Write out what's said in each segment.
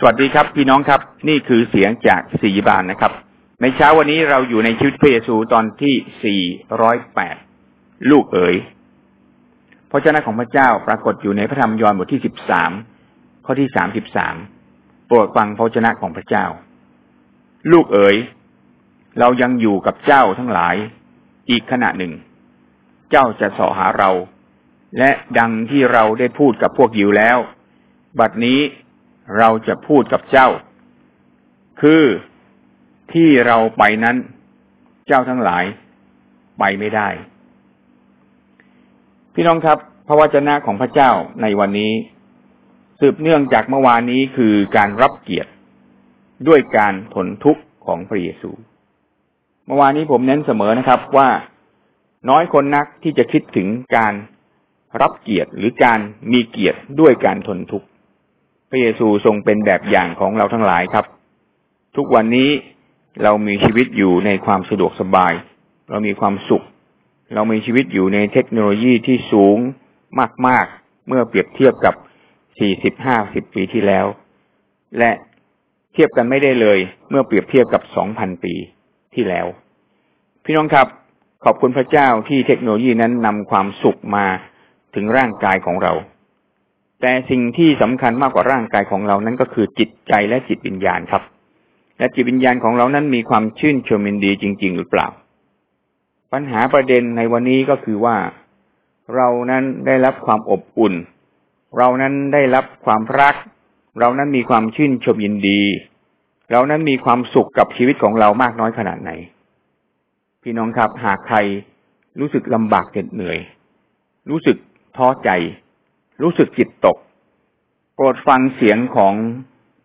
สวัสดีครับพี่น้องครับ นี่คือเสียงจากสีบานนะครับ ในเช้าวันนี้เราอยู่ในชีวิตพระเยซูตอนที่ 408 ลูกเอ๋ยพระเจ้าของพระเจ้าปรากฏอยู่ในพระธรรมยอห์นบทที่ 13 ข้อที่ 33 โปรดฟังพระเจ้าของพระเจ้า ลูกเอ๋ยเรายังอยู่กับเจ้าทั้งหลาย อีกขณะหนึ่ง เจ้าจะสอหาเรา และดังที่เราได้พูดกับพวกยิวแล้ว บัดนี้ เราจะพูดกับเจ้า คือที่เราไปนั้น เจ้าทั้งหลายไปไม่ได้ พี่น้องครับ พระวจนะของพระเจ้าในวันนี้ สืบเนื่องจากเมื่อวานนี้คือการรับเกียรติด้วยการทนทุกข์ของพระเยซู เมื่อวานนี้ผมเน้นเสมอนะครับว่าน้อยคนนักที่จะคิดถึงการรับเกียรติหรือการมีเกียรติด้วยการทนทุกข์ พระเยซูทรงเป็นแบบอย่างของเราทั้งหลายครับ ทุกวันนี้เรามีชีวิตอยู่ในความสะดวกสบาย เรามีความสุข เรามีชีวิตอยู่ในเทคโนโลยีที่สูงมาก ๆ เมื่อเปรียบเทียบกับสี่สิบห้าสิบปีที่แล้ว และเทียบกันไม่ได้เลย เมื่อเปรียบเทียบกับสองพันปีที่แล้ว พี่น้องครับ ขอบคุณพระเจ้าที่เทคโนโลยีนั้นนำความสุขมาถึงร่างกายของเรา แต่สิ่งที่สำคัญมากกว่าร่างกายของเรานั้นก็คือจิตใจและจิตวิญญาณครับ และจิตวิญญาณของเรานั้นมีความชื่นชมยินดีจริง ๆ หรือเปล่า ปัญหาประเด็นในวันนี้ก็คือว่าเรานั้นได้รับความอบอุ่น เรานั้นได้รับความรัก เรานั้นมีความชื่นชมยินดี เรานั้นมีความสุขกับชีวิตของเรามากน้อยขนาดไหน พี่น้องครับหากใครรู้สึกลำบากเหน็ดเหนื่อย รู้สึกท้อใจ รู้สึกจิตตก โปรดฟังเสียงของ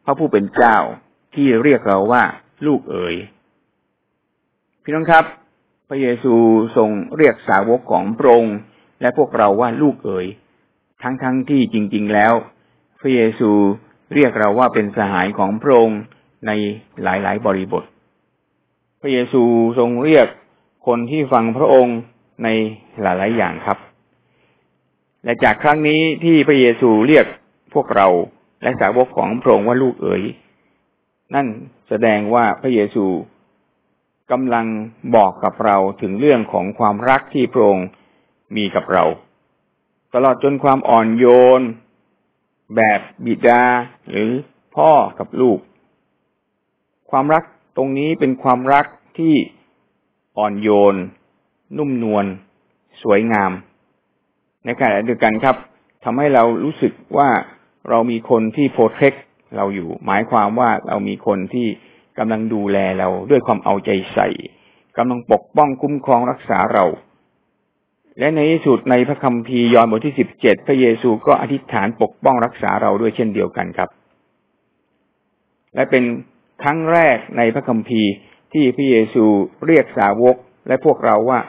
พระผู้เป็นเจ้าที่เรียกเราว่าลูกเอ๋ย พี่น้องครับ พระเยซูทรงเรียกสาวกของพระองค์และพวกเราว่าลูกเอ๋ย ทั้งๆทที่จริง ๆ แล้ว พระเยซูเรียกเราว่าเป็นสหายของพระองค์ในหลายๆ บริบท พระเยซูทรงเรียกคนที่ฟังพระองค์ในหลายๆอย่างครับ และจากครั้งนี้ที่พระเยซูเรียกพวกเราและสาวกของพระองค์ว่าลูกเอ๋ย นั่นแสดงว่าพระเยซูกำลังบอกกับเราถึงเรื่องของความรักที่พระองค์มีกับเรา ตลอดจนความอ่อนโยน แบบบิดาหรือพ่อกับลูก ความรักตรงนี้เป็นความรักที่อ่อนโยน นุ่มนวล สวยงาม ในขณะเดียวกันครับทำให้เรารู้สึกว่าเรามีคนที่โปรเทคเราอยู่ หมายความว่าเรามีคนที่กำลังดูแลเราด้วยความเอาใจใส่กำลังปกป้องคุ้มครองรักษาเรา และในที่สุดในพระคัมภีร์ยอห์นบทที่สิบเจ็ดพระเยซูก็อธิษฐานปกป้องรักษาเราด้วยเช่นเดียวกันครับ และเป็นครั้งแรกในพระคัมภีร์ที่พระเยซูเรียกสาวกและพวกเราว่า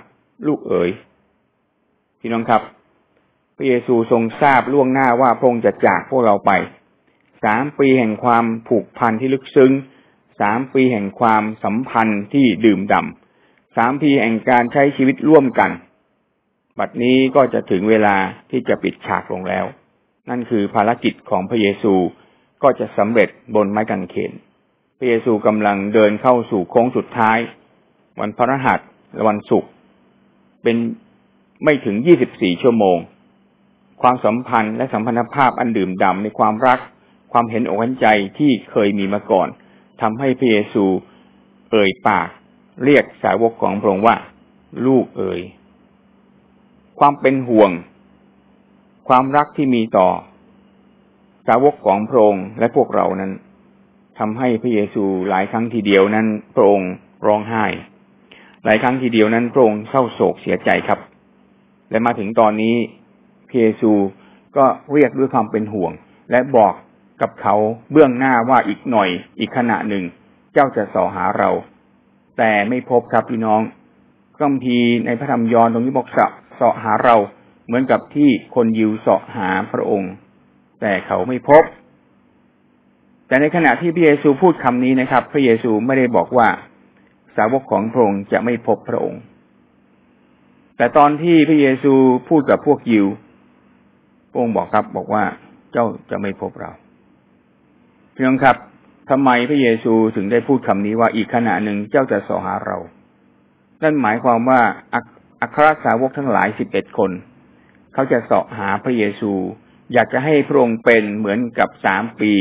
ลูกเอ๋ยพี่น้องครับ ระเยซูทรงทราบล่วงหน้าว่าพระองค์จะจากพวกเราไป สามปีแห่งความผูกพันที่ลึกซึ้ง สามปีแห่งความสัมพันธ์ที่ดื่มด่ำสามปีแห่งการใช้ชีวิตร่วมกัน บัดนี้ก็จะถึงเวลาที่จะปิดฉากลงแล้ว นั่นคือภารกิจของพระเยซูก็จะสำเร็จบนไม้กางเขน พระเยซูกำลังเดินเข้าสู่โค้งสุดท้าย วันพระรหัสและวันศุกร์เป็นไม่ถึง24ชั่วโมง ความสัมพันธ์และสัมพันธภาพอันดื่มด่ำในความรัก ความเห็นอกเห็นใจที่เคยมีมาก่อนทำให้พระเยซูเอ่ยปาก เรียกสาวกของพระองค์ว่า ลูกเอ่ยความเป็นห่วง ความรักที่มีต่อ สาวกของพระองค์และพวกเรานั้นทำให้พระเยซูหลายครั้งทีเดียวนั้นพระองค์ร้องไห้ หลายครั้งทีเดียวนั้นพระองค์เศร้าโศกเสียใจครับ และมาถึงตอนนี้ เยซู ก็เรียกด้วยความเป็นห่วง และบอกกับเขาเบื้องหน้าว่าอีกหน่อย อีกขณะหนึ่ง เจ้าจะสอหาเรา แต่ไม่พบครับพี่น้องกัมพีในพระธรรมยอห์นตรงนี้บอกสะสะหาเราเหมือนกับที่คนยิวสาะหาพระองค์ แต่เขาไม่พบ แต่ในขณะที่พระเยซูพูดคำนี้นะครับ พระเยซูไม่ได้บอกว่า สาวกของพระองค์จะไม่พบพระองค์แต่ตอนที่พระเยซูพูดกับพวกยิว พระองค์บอกครับบอกว่าเจ้าจะไม่พบเราพี่น้องครับทำไมพระเยซูถึงได้พูดคำนี้ว่าอีกขณะหนึ่งเจ้าจะสอหาเรา นั่นหมายความว่าอัครสาวกทั้งหลายสิบเอ็ดคน เขาจะเสาะหาพระเยซู อยากจะให้พระองค์เป็นเหมือนกับสามปี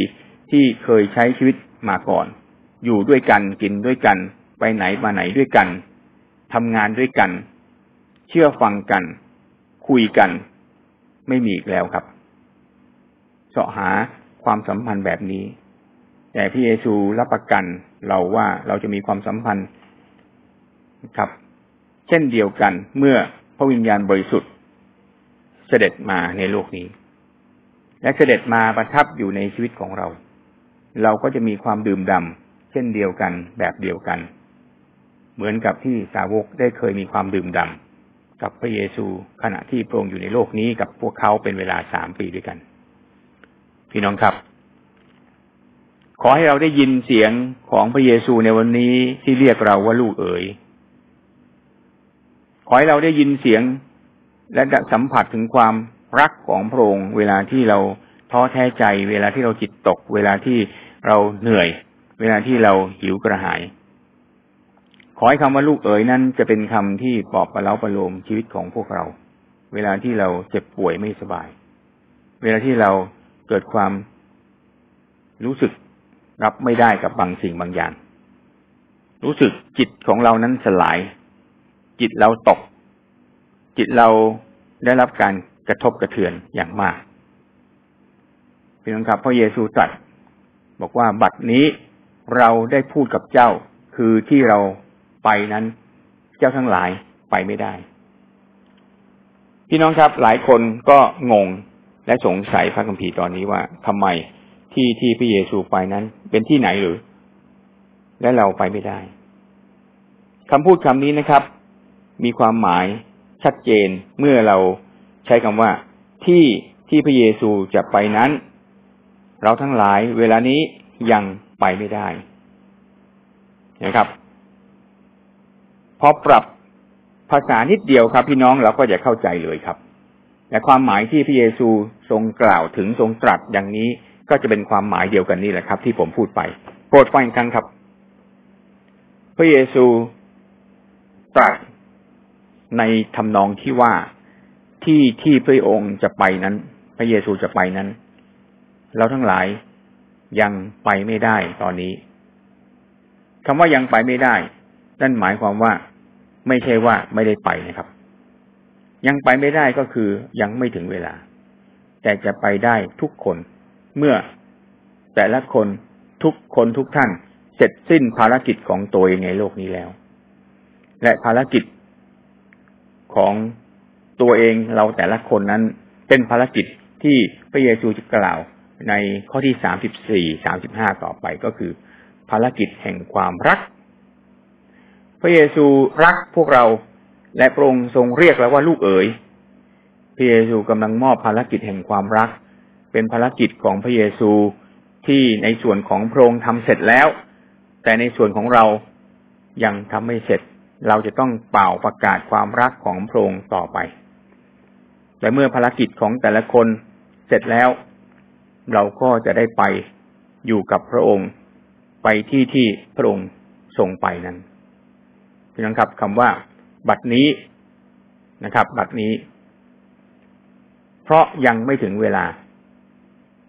ที่เคยใช้ชีวิตมาก่อน อยู่ด้วยกันกินด้วยกัน ไปไหนมาไหนด้วยกันทำงานด้วยกัน เชื่อฟังกัน คุยกัน ไม่มีอีกแล้วครับเสาะหาความสัมพันธ์แบบนี้ แต่พระเยซูรับประกันเราว่าเราจะมีความสัมพันธ์ครับ เช่นเดียวกันเมื่อพระวิญญาณบริสุทธิ์ เสด็จมาในโลกนี้ และเสด็จมาประทับอยู่ในชีวิตของเรา เราก็จะมีความดื่มดำเช่นเดียวกันแบบเดียวกัน เหมือนกับที่สาวกได้เคยมีความดื่มดำ กับพระเยซูขณะที่พระองค์อยู่ในโลกนี้กับพวกเขาเป็นเวลาสามปีด้วยกัน พี่น้องครับ ขอให้เราได้ยินเสียงของพระเยซูในวันนี้ที่เรียกเราว่าลูกเอ๋ยขอให้เราได้ยินเสียงและสัมผัสถึงความรักของพระองค์เวลาที่เราท้อแท้ใจ เวลาที่เราจิตตก เวลาที่เราเหนื่อย เวลาที่เราหิวกระหาย ขอให้คำว่าลูกเอ๋ยนั้นจะเป็นคำที่ปลอบประเล้าประโลมชีวิตของพวกเรา เวลาที่เราเจ็บป่วยไม่สบาย เวลาที่เราเกิดความรู้สึกรับไม่ได้กับบางสิ่งบางอย่าง รู้สึกจิตของเรานั้นสลาย จิตเราตก จิตเราได้รับการกระทบกระเทือนอย่างมากพี่น้องครับพระเยซูตรัสบอกว่าบัดนี้เราได้พูดกับเจ้าคือที่เรา ไปนั้น เจ้าทั้งหลายไปไม่ได้ พี่น้องครับหลายคนก็งงและสงสัยพระคัมภีร์ตอนนี้ว่าทำไมที่ที่พระเยซูไปนั้น เป็นที่ไหนหรือ และเราไปไม่ได้คำพูดคำนี้นะครับ มีความหมายชัดเจนเมื่อเราใช้คำว่า ที่ที่พระเยซูจะไปนั้น เราทั้งหลายเวลานี้ยังไปไม่ได้นะครับ พอปรับภาษานิดเดียวครับ พี่น้องเราก็จะเข้าใจเลยครับ และความหมายที่พระเยซูทรงกล่าวถึงทรงตรัสอย่างนี้ก็จะเป็นความหมายเดียวกันนี่แหละครับ ที่ผมพูดไปโปรดฟังอีกครั้งครับ พระเยซูตรัสในทำนองที่ว่าที่ที่พระองค์จะไปนั้น พระเยซูจะไปนั้น เราทั้งหลายยังไปไม่ได้ตอนนี้คำว่ายังไปไม่ได้ นั่นหมายความว่า ไม่ใช่ว่าไม่ได้ไปนะครับ ยังไปไม่ได้ก็คือยังไม่ถึงเวลา แต่จะไปได้ทุกคนเมื่อแต่ละคนทุกคนทุกท่านเสร็จสิ้นภารกิจของตัวเองในโลกนี้แล้ว และภารกิจของตัวเองเราแต่ละคนนั้นเป็นภารกิจที่พระเยซูจะกล่าวในข้อที่สามสิบสี่สามสิบห้าต่อไปก็คือ ภารกิจแห่งความรัก พระเยซูรักพวกเรา และพระองค์ทรงเรียกเราว่าลูกเอ๋ย พระเยซูกำลังมอบภารกิจแห่งความรัก เป็นภารกิจของพระเยซูที่ในส่วนของพระองค์ทำเสร็จแล้ว แต่ในส่วนของเรายังทำไม่เสร็จ เราจะต้องเป่าประกาศความรักของพระองค์ต่อไป และเมื่อภารกิจของแต่ละคนเสร็จแล้ว เราก็จะได้ไปอยู่กับพระองค์ ไปที่ที่พระองค์ทรงไปนั้น พี่น้องครับคำว่า บัดนี้นะครับ บัดนี้ เพราะยังไม่ถึงเวลา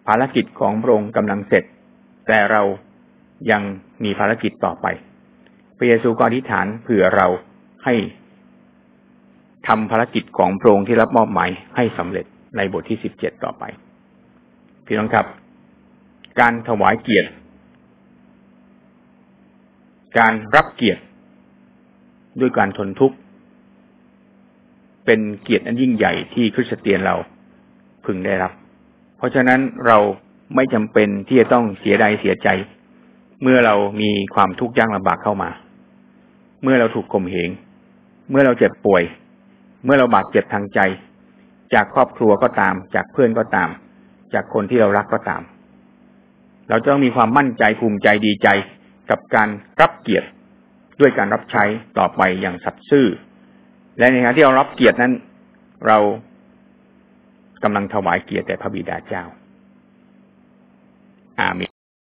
ภารกิจของพระองค์กำลังเสร็จ แต่เรายังมีภารกิจต่อไปพระเยซูก็อธิษฐานเผื่อเราให้ทำภารกิจของพระองค์ที่รับมอบหมายให้สำเร็จในบทที่สิบเจ็ดต่อไปพี่น้องครับ การถวายเกียรติ การรับเกียรติ ด้วยการทนทุกข์ เป็นเกียรติอันยิ่งใหญ่ที่คริสเตียนเราพึงได้รับ เพราะฉะนั้นเราไม่จำเป็นที่จะต้องเสียดายเสียใจ เมื่อเรามีความทุกข์ยากลำบากเข้ามา เมื่อเราถูกข่มเหงเมื่อเราเจ็บป่วย เมื่อเราบาดเจ็บทางใจ จากครอบครัวก็ตาม จากเพื่อนก็ตาม จากคนที่เรารักก็ตาม เราจะต้องมีความมั่นใจภูมิใจดีใจกับการรับเกียรติ ด้วยการรับใช้ต่อไปอย่างสัตย์ซื่อ และในขณะที่เรารับเกียรตินั้น เรากำลังถวายเกียรติแด่พระบิดาเจ้า อาเมน